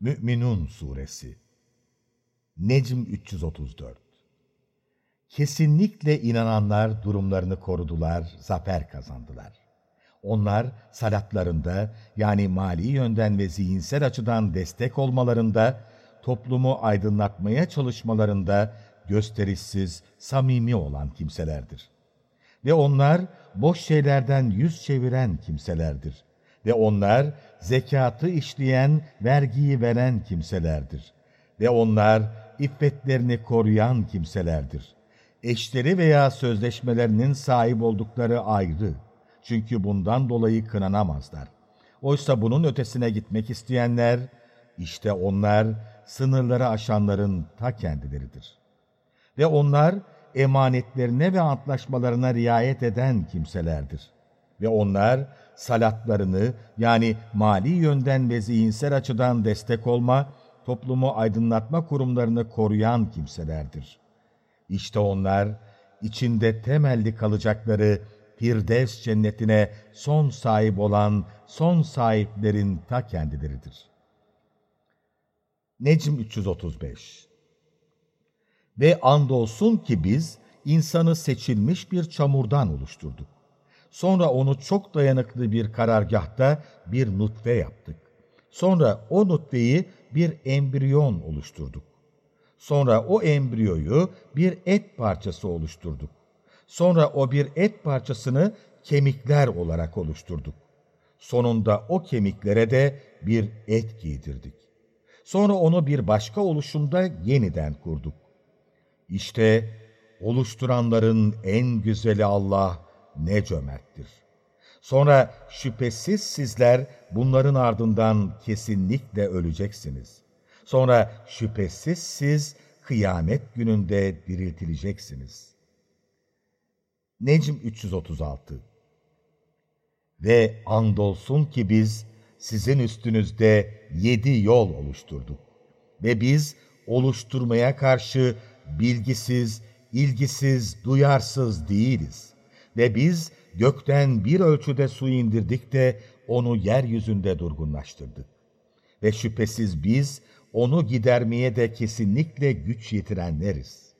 Mü'minun Suresi Necm 334 Kesinlikle inananlar durumlarını korudular, zafer kazandılar. Onlar salatlarında yani mali yönden ve zihinsel açıdan destek olmalarında, toplumu aydınlatmaya çalışmalarında gösterişsiz, samimi olan kimselerdir. Ve onlar boş şeylerden yüz çeviren kimselerdir. Ve onlar zekatı işleyen, vergiyi veren kimselerdir. Ve onlar iffetlerini koruyan kimselerdir. Eşleri veya sözleşmelerinin sahip oldukları ayrı. Çünkü bundan dolayı kınanamazlar. Oysa bunun ötesine gitmek isteyenler, işte onlar sınırları aşanların ta kendileridir. Ve onlar emanetlerine ve antlaşmalarına riayet eden kimselerdir. Ve onlar salatlarını yani mali yönden ve zihinsel açıdan destek olma, toplumu aydınlatma kurumlarını koruyan kimselerdir. İşte onlar içinde temelli kalacakları Firdevs cennetine son sahip olan son sahiplerin ta kendileridir. Necm 335 Ve andolsun ki biz insanı seçilmiş bir çamurdan oluşturduk. Sonra onu çok dayanıklı bir karargahta bir nutfe yaptık. Sonra o nutfeyi bir embriyon oluşturduk. Sonra o embriyoyu bir et parçası oluşturduk. Sonra o bir et parçasını kemikler olarak oluşturduk. Sonunda o kemiklere de bir et giydirdik. Sonra onu bir başka oluşumda yeniden kurduk. İşte oluşturanların en güzeli Allah ne cömerttir. Sonra şüphesiz sizler bunların ardından kesinlikle öleceksiniz. Sonra şüphesiz siz kıyamet gününde diriltileceksiniz. Necm 336 Ve andolsun ki biz sizin üstünüzde yedi yol oluşturduk. Ve biz oluşturmaya karşı bilgisiz, ilgisiz, duyarsız değiliz. Ve biz gökten bir ölçüde su indirdik de onu yeryüzünde durgunlaştırdık. Ve şüphesiz biz onu gidermeye de kesinlikle güç yetirenleriz.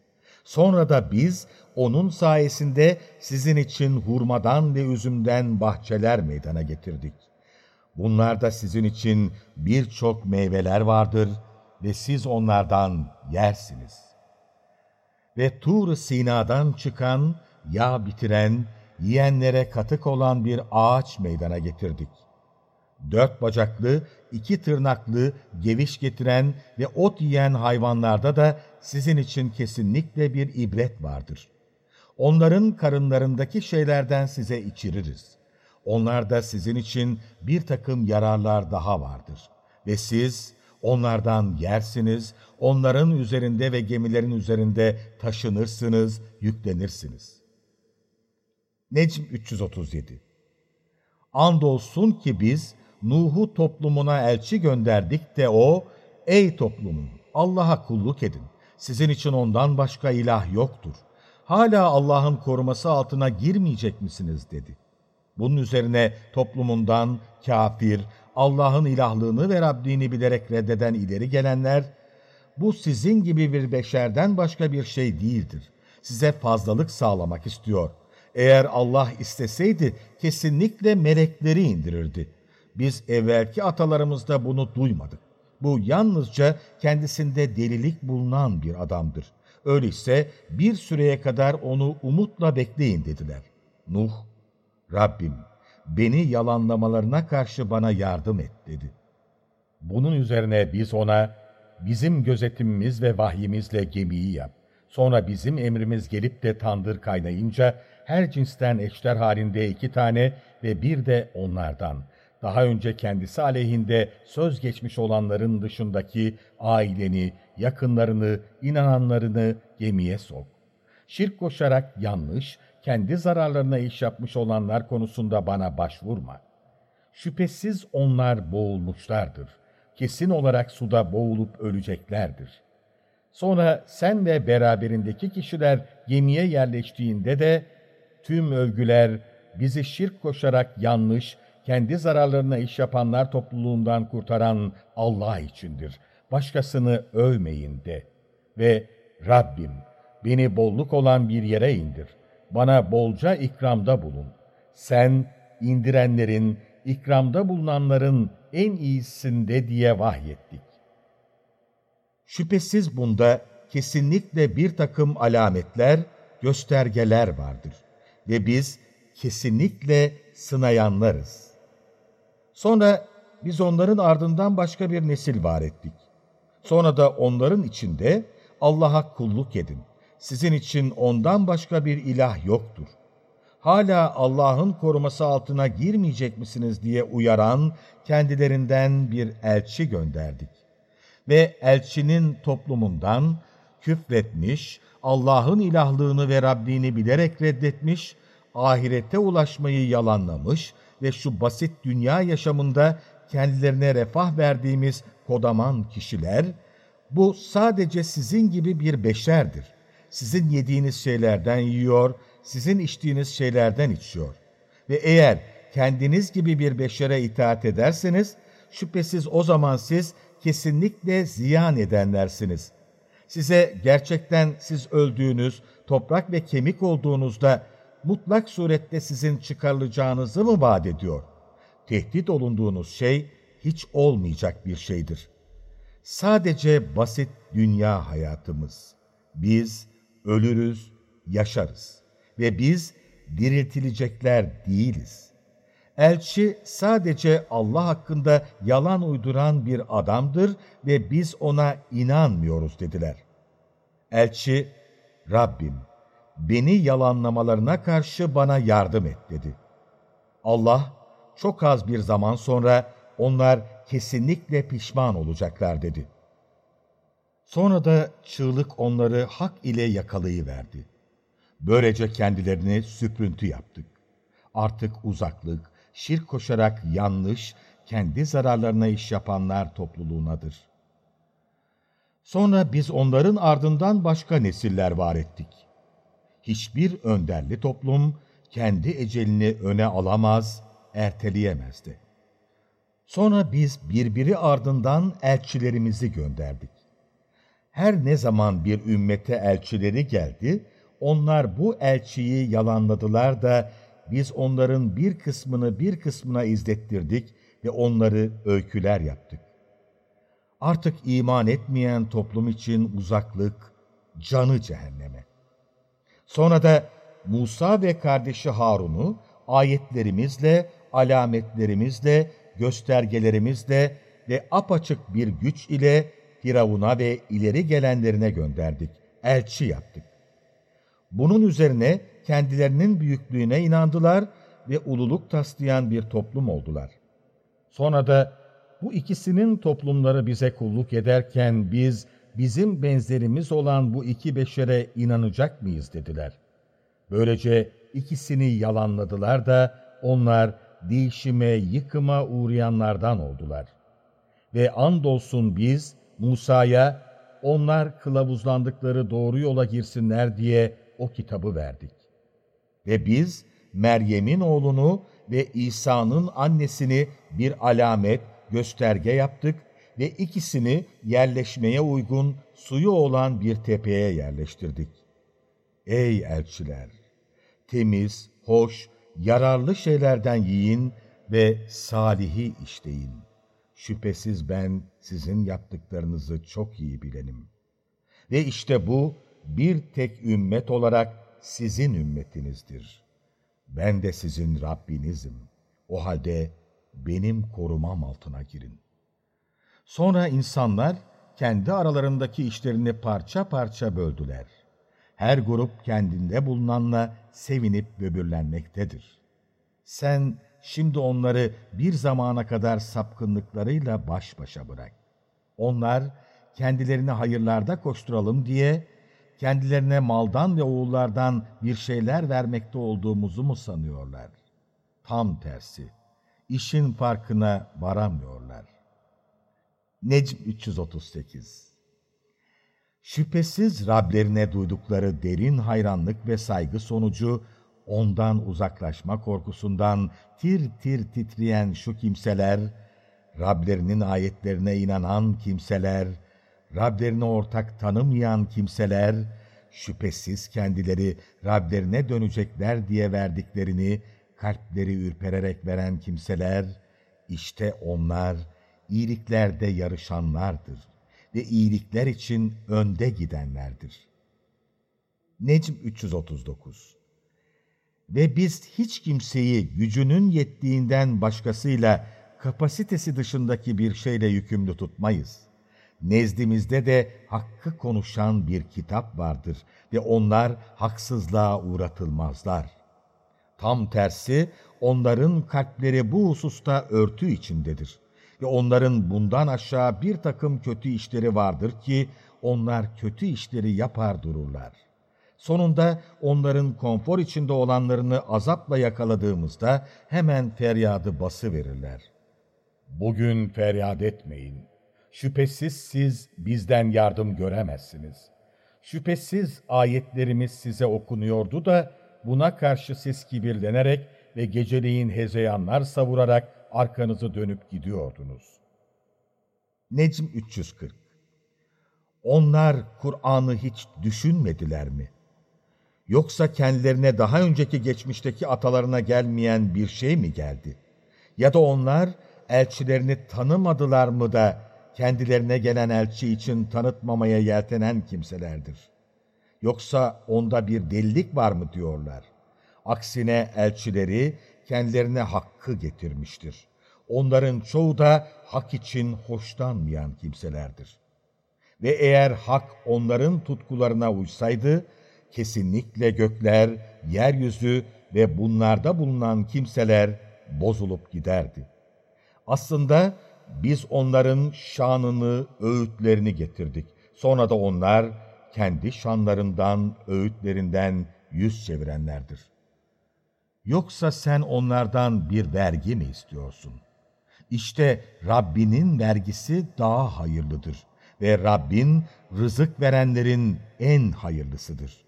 Sonra da biz onun sayesinde sizin için hurmadan ve üzümden bahçeler meydana getirdik. Bunlarda sizin için birçok meyveler vardır ve siz onlardan yersiniz. Ve Tur Sina'dan çıkan, yağ bitiren, yiyenlere katık olan bir ağaç meydana getirdik. Dört bacaklı, iki tırnaklı, geviş getiren ve ot yiyen hayvanlarda da sizin için kesinlikle bir ibret vardır. Onların karınlarındaki şeylerden size içiririz. Onlarda sizin için bir takım yararlar daha vardır. Ve siz onlardan yersiniz, onların üzerinde ve gemilerin üzerinde taşınırsınız, yüklenirsiniz.'' Necm 337 Andolsun ki biz Nuh'u toplumuna elçi gönderdik de o, ey toplumum Allah'a kulluk edin. Sizin için ondan başka ilah yoktur. Hala Allah'ın koruması altına girmeyecek misiniz dedi. Bunun üzerine toplumundan kafir, Allah'ın ilahlığını ve Rabbini bilerek reddeden ileri gelenler, bu sizin gibi bir beşerden başka bir şey değildir. Size fazlalık sağlamak istiyor. Eğer Allah isteseydi kesinlikle melekleri indirirdi. Biz evvelki atalarımızda bunu duymadık. Bu yalnızca kendisinde delilik bulunan bir adamdır. Öyleyse bir süreye kadar onu umutla bekleyin dediler. Nuh, Rabbim beni yalanlamalarına karşı bana yardım et dedi. Bunun üzerine biz ona bizim gözetimimiz ve vahyimizle gemiyi yap. Sonra bizim emrimiz gelip de tandır kaynayınca her cinsten eşler halinde iki tane ve bir de onlardan. Daha önce kendisi aleyhinde söz geçmiş olanların dışındaki aileni, yakınlarını, inananlarını gemiye sok. Şirk koşarak yanlış, kendi zararlarına iş yapmış olanlar konusunda bana başvurma. Şüphesiz onlar boğulmuşlardır. Kesin olarak suda boğulup öleceklerdir. Sonra sen ve beraberindeki kişiler gemiye yerleştiğinde de tüm övgüler bizi şirk koşarak yanlış, kendi zararlarına iş yapanlar topluluğundan kurtaran Allah içindir. Başkasını övmeyin de. Ve Rabbim beni bolluk olan bir yere indir. Bana bolca ikramda bulun. Sen indirenlerin, ikramda bulunanların en iyisinde diye vahyettik. Şüphesiz bunda kesinlikle bir takım alametler, göstergeler vardır. Ve biz kesinlikle sınayanlarız. Sonra biz onların ardından başka bir nesil var ettik. Sonra da onların içinde Allah'a kulluk edin. Sizin için ondan başka bir ilah yoktur. Hala Allah'ın koruması altına girmeyecek misiniz diye uyaran kendilerinden bir elçi gönderdik. Ve elçinin toplumundan küfretmiş, Allah'ın ilahlığını ve Rabbini bilerek reddetmiş, ahirette ulaşmayı yalanlamış ve şu basit dünya yaşamında kendilerine refah verdiğimiz kodaman kişiler, bu sadece sizin gibi bir beşerdir. Sizin yediğiniz şeylerden yiyor, sizin içtiğiniz şeylerden içiyor. Ve eğer kendiniz gibi bir beşere itaat ederseniz, şüphesiz o zaman siz kesinlikle ziyan edenlersiniz. Size gerçekten siz öldüğünüz, toprak ve kemik olduğunuzda mutlak surette sizin çıkarılacağınızı mı vaat ediyor? Tehdit olunduğunuz şey hiç olmayacak bir şeydir. Sadece basit dünya hayatımız. Biz ölürüz, yaşarız ve biz diriltilecekler değiliz. Elçi sadece Allah hakkında yalan uyduran bir adamdır ve biz ona inanmıyoruz dediler. Elçi, Rabbim beni yalanlamalarına karşı bana yardım et dedi. Allah çok az bir zaman sonra onlar kesinlikle pişman olacaklar dedi. Sonra da çığlık onları hak ile yakalayıverdi. Böylece kendilerini süprüntü yaptık. Artık uzaklık, şirk koşarak yanlış, kendi zararlarına iş yapanlar topluluğunadır. Sonra biz onların ardından başka nesiller var ettik. Hiçbir önderli toplum kendi ecelini öne alamaz, erteleyemezdi. Sonra biz birbiri ardından elçilerimizi gönderdik. Her ne zaman bir ümmete elçileri geldi, onlar bu elçiyi yalanladılar da biz onların bir kısmını bir kısmına izlettirdik ve onları öyküler yaptık. Artık iman etmeyen toplum için uzaklık, canı cehenneme. Sonra da Musa ve kardeşi Harun'u ayetlerimizle, alametlerimizle, göstergelerimizle ve apaçık bir güç ile Firavun'a ve ileri gelenlerine gönderdik, elçi yaptık. Bunun üzerine kendilerinin büyüklüğüne inandılar ve ululuk taslayan bir toplum oldular. Sonra da bu ikisinin toplumları bize kulluk ederken biz, bizim benzerimiz olan bu iki beşere inanacak mıyız dediler. Böylece ikisini yalanladılar da onlar değişime, yıkıma uğrayanlardan oldular. Ve andolsun biz Musa'ya onlar kılavuzlandıkları doğru yola girsinler diye o kitabı verdik. Ve biz Meryem'in oğlunu ve İsa'nın annesini bir alamet, gösterge yaptık ve ikisini yerleşmeye uygun suyu olan bir tepeye yerleştirdik. Ey elçiler! Temiz, hoş, yararlı şeylerden yiyin ve salihi işleyin. Şüphesiz ben sizin yaptıklarınızı çok iyi bilenim. Ve işte bu bir tek ümmet olarak sizin ümmetinizdir. Ben de sizin Rabbinizim. O halde benim korumam altına girin. Sonra insanlar kendi aralarındaki işlerini parça parça böldüler. Her grup kendinde bulunanla sevinip böbürlenmektedir. Sen şimdi onları bir zamana kadar sapkınlıklarıyla baş başa bırak. Onlar kendilerini hayırlarda koşturalım diye kendilerine maldan ve oğullardan bir şeyler vermekte olduğumuzu mu sanıyorlar? Tam tersi. İşin farkına varamıyorlar. Necm 338 Şüphesiz Rablerine duydukları derin hayranlık ve saygı sonucu ondan uzaklaşma korkusundan tir tir titreyen şu kimseler, Rablerinin ayetlerine inanan kimseler, Rablerine ortak tanımayan kimseler, şüphesiz kendileri Rablerine dönecekler diye verdiklerini kalpleri ürpererek veren kimseler, işte onlar iyiliklerde yarışanlardır ve iyilikler için önde gidenlerdir. Necm 339 Ve biz hiç kimseyi gücünün yettiğinden başkasıyla kapasitesi dışındaki bir şeyle yükümlü tutmayız. Nezdimizde de hakkı konuşan bir kitap vardır ve onlar haksızlığa uğratılmazlar. Tam tersi onların kalpleri bu hususta örtü içindedir. Ve onların bundan aşağı bir takım kötü işleri vardır ki onlar kötü işleri yapar dururlar. Sonunda onların konfor içinde olanlarını azapla yakaladığımızda hemen feryadı bası verirler. Bugün feryat etmeyin. Şüphesiz siz bizden yardım göremezsiniz. Şüphesiz ayetlerimiz size okunuyordu da buna karşı siz kibirlenerek ve geceleyin hezeyanlar savurarak arkanızı dönüp gidiyordunuz. Necm 340 Onlar Kur'an'ı hiç düşünmediler mi? Yoksa kendilerine daha önceki geçmişteki atalarına gelmeyen bir şey mi geldi? Ya da onlar elçilerini tanımadılar mı da kendilerine gelen elçi için tanıtmamaya yeltenen kimselerdir. Yoksa onda bir delilik var mı diyorlar. Aksine elçileri kendilerine hakkı getirmiştir. Onların çoğu da hak için hoşlanmayan kimselerdir. Ve eğer hak onların tutkularına uysaydı, kesinlikle gökler, yeryüzü ve bunlarda bulunan kimseler bozulup giderdi. Aslında biz onların şanını, öğütlerini getirdik. Sonra da onlar kendi şanlarından, öğütlerinden yüz çevirenlerdir. Yoksa sen onlardan bir vergi mi istiyorsun? İşte Rabbinin vergisi daha hayırlıdır ve Rabbin rızık verenlerin en hayırlısıdır.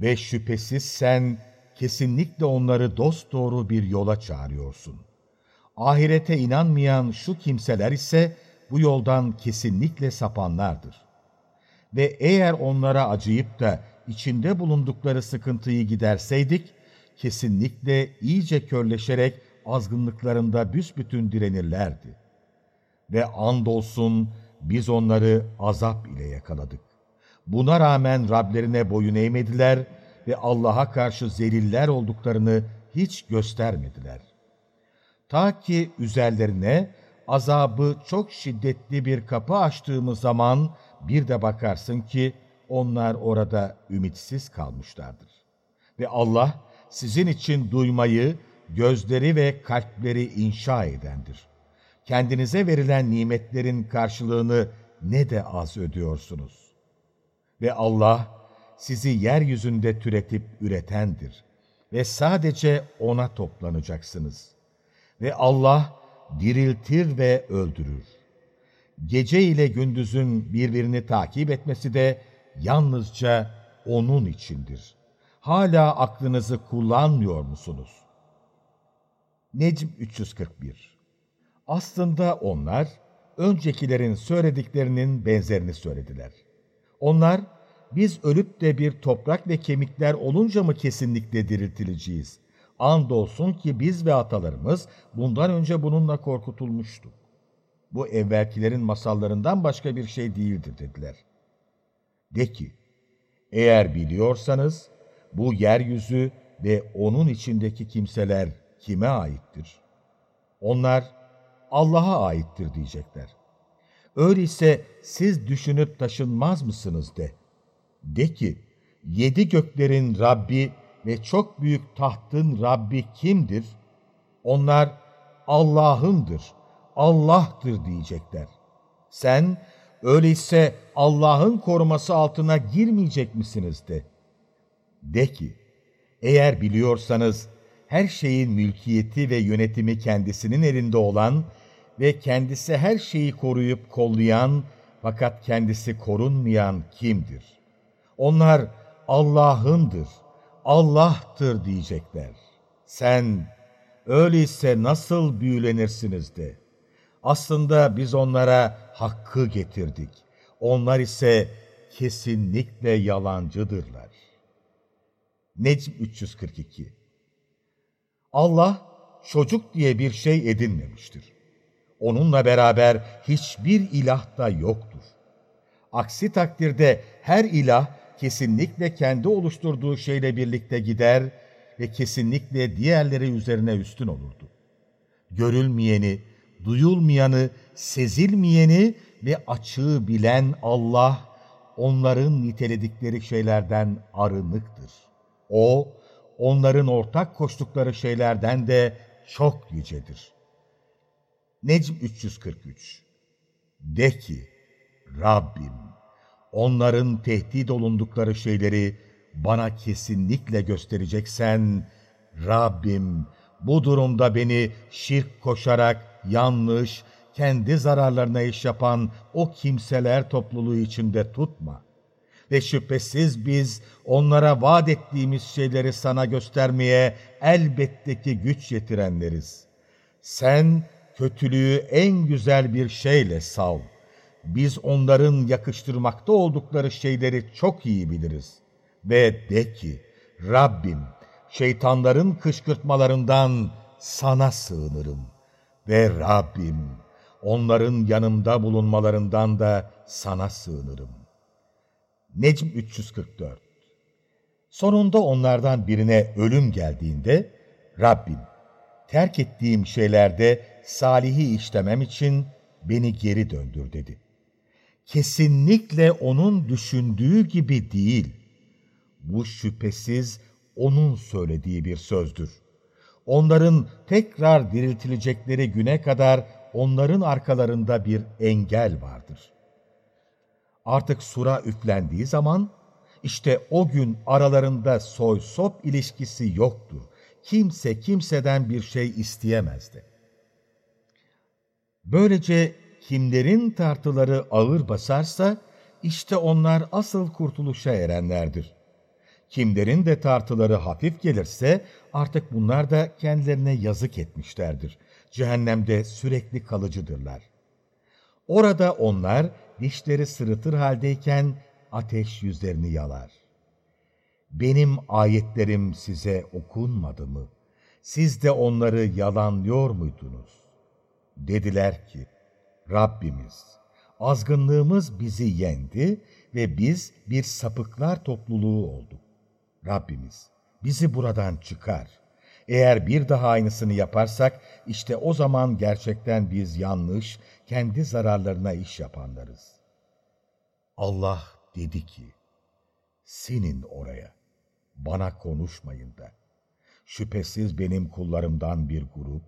Ve şüphesiz sen kesinlikle onları dosdoğru bir yola çağırıyorsun. Ahirete inanmayan şu kimseler ise bu yoldan kesinlikle sapanlardır. Ve eğer onlara acıyıp da içinde bulundukları sıkıntıyı giderseydik, kesinlikle iyice körleşerek azgınlıklarında büsbütün direnirlerdi. Ve andolsun biz onları azap ile yakaladık. Buna rağmen Rablerine boyun eğmediler ve Allah'a karşı zeliller olduklarını hiç göstermediler. Ta ki üzerlerine azabı çok şiddetli bir kapı açtığımız zaman bir de bakarsın ki onlar orada ümitsiz kalmışlardır. Ve Allah sizin için duymayı, gözleri ve kalpleri inşa edendir. Kendinize verilen nimetlerin karşılığını ne de az ödüyorsunuz. Ve Allah sizi yeryüzünde türetip üretendir ve sadece O'na toplanacaksınız.'' Ve Allah diriltir ve öldürür. Gece ile gündüzün birbirini takip etmesi de yalnızca O'nun içindir. Hala aklınızı kullanmıyor musunuz? Necm 341 Aslında onlar, öncekilerin söylediklerinin benzerini söylediler. Onlar, biz ölüp de bir toprak ve kemikler olunca mı kesinlikle diriltileceğiz? Andolsun ki biz ve atalarımız bundan önce bununla korkutulmuştuk. Bu evvelkilerin masallarından başka bir şey değildir dediler. De ki, eğer biliyorsanız bu yeryüzü ve onun içindeki kimseler kime aittir? Onlar Allah'a aittir diyecekler. Öyleyse siz düşünüp taşınmaz mısınız de. De ki, yedi göklerin Rabbi ve çok büyük tahtın Rabbi kimdir? Onlar Allah'ındır, Allah'tır diyecekler. Sen öyleyse Allah'ın koruması altına girmeyecek misiniz de. De ki, eğer biliyorsanız her şeyin mülkiyeti ve yönetimi kendisinin elinde olan ve kendisi her şeyi koruyup kollayan fakat kendisi korunmayan kimdir? Onlar Allah'ındır, Allah'tır diyecekler. Sen öyleyse nasıl büyülenirsiniz de. Aslında biz onlara hakkı getirdik. Onlar ise kesinlikle yalancıdırlar. Necm 342 Allah çocuk diye bir şey edinmemiştir. Onunla beraber hiçbir ilah da yoktur. Aksi takdirde her ilah kesinlikle kendi oluşturduğu şeyle birlikte gider ve kesinlikle diğerleri üzerine üstün olurdu. Görülmeyeni, duyulmayanı, sezilmeyeni ve açığı bilen Allah, onların niteledikleri şeylerden arınıktır. O, onların ortak koştukları şeylerden de çok yücedir. Necm 343 De ki, Rabbim, onların tehdit olundukları şeyleri bana kesinlikle göstereceksen, Rabbim bu durumda beni şirk koşarak yanlış, kendi zararlarına iş yapan o kimseler topluluğu içinde tutma. Ve şüphesiz biz onlara vaat ettiğimiz şeyleri sana göstermeye elbette ki güç yetirenleriz. Sen kötülüğü en güzel bir şeyle sav. Biz onların yakıştırmakta oldukları şeyleri çok iyi biliriz. Ve de ki, Rabbim, şeytanların kışkırtmalarından sana sığınırım. Ve Rabbim, onların yanımda bulunmalarından da sana sığınırım. Necm 344 Sonunda onlardan birine ölüm geldiğinde, Rabbim, terk ettiğim şeylerde salihi işlemem için beni geri döndür dedi. Kesinlikle onun düşündüğü gibi değil. Bu şüphesiz onun söylediği bir sözdür. Onların tekrar diriltilecekleri güne kadar onların arkalarında bir engel vardır. Artık sura üflendiği zaman, işte o gün aralarında soy sop ilişkisi yoktur. Kimse kimseden bir şey isteyemezdi. Böylece kimlerin tartıları ağır basarsa, işte onlar asıl kurtuluşa erenlerdir. Kimlerin de tartıları hafif gelirse, artık bunlar da kendilerine yazık etmişlerdir. Cehennemde sürekli kalıcıdırlar. Orada onlar dişleri sırıtır haldeyken ateş yüzlerini yalar. Benim ayetlerim size okunmadı mı? Siz de onları yalanlıyor muydunuz? Dediler ki, Rabbimiz, azgınlığımız bizi yendi ve biz bir sapıklar topluluğu olduk. Rabbimiz, bizi buradan çıkar. Eğer bir daha aynısını yaparsak, işte o zaman gerçekten biz yanlış, kendi zararlarına iş yapanlarız. Allah dedi ki, Sinin oraya, bana konuşmayın da. Şüphesiz benim kullarımdan bir grup,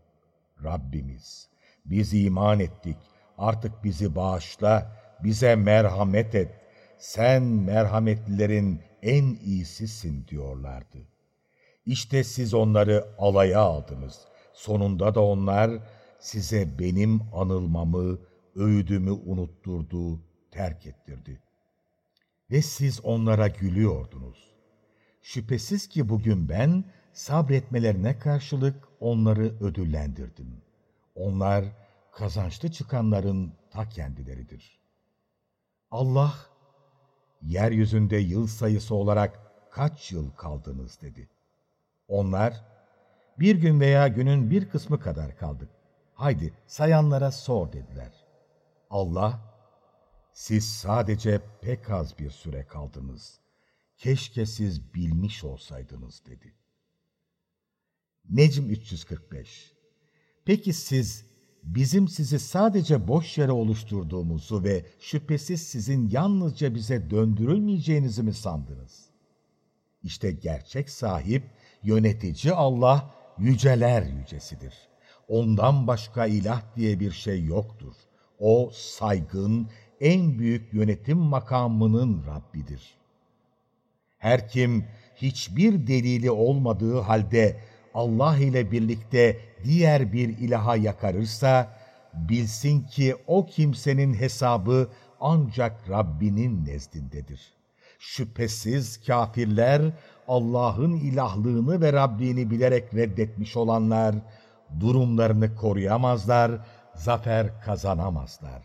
Rabbimiz, biz iman ettik, artık bizi bağışla, bize merhamet et, sen merhametlilerin en iyisisin diyorlardı. İşte siz onları alaya aldınız. Sonunda da onlar size benim anılmamı, öğüdümü unutturdu, terk ettirdi. Ve siz onlara gülüyordunuz. Şüphesiz ki bugün ben sabretmelerine karşılık onları ödüllendirdim. Onlar kazançlı çıkanların ta kendileridir. Allah, yeryüzünde yıl sayısı olarak kaç yıl kaldınız dedi. Onlar, bir gün veya günün bir kısmı kadar kaldık. Haydi sayanlara sor dediler. Allah, siz sadece pek az bir süre kaldınız. Keşke siz bilmiş olsaydınız dedi. Necm 345 Peki siz bizim sizi sadece boş yere oluşturduğumuzu ve şüphesiz sizin yalnızca bize döndürülmeyeceğinizi mi sandınız? İşte gerçek sahip, yönetici Allah yüceler yücesidir. Ondan başka ilah diye bir şey yoktur. O saygın, en büyük yönetim makamının Rabbidir. Her kim hiçbir delili olmadığı halde Allah ile birlikte diğer bir ilaha yakarırsa, bilsin ki o kimsenin hesabı ancak Rabbinin nezdindedir. Şüphesiz kafirler Allah'ın ilahlığını ve Rabbini bilerek reddetmiş olanlar durumlarını koruyamazlar, zafer kazanamazlar.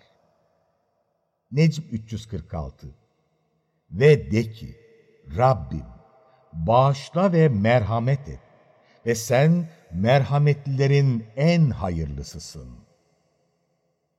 Necm 346 Ve de ki, Rabbim, bağışla ve merhamet et ve sen merhametlilerin en hayırlısısın.''